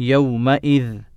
يومئذ.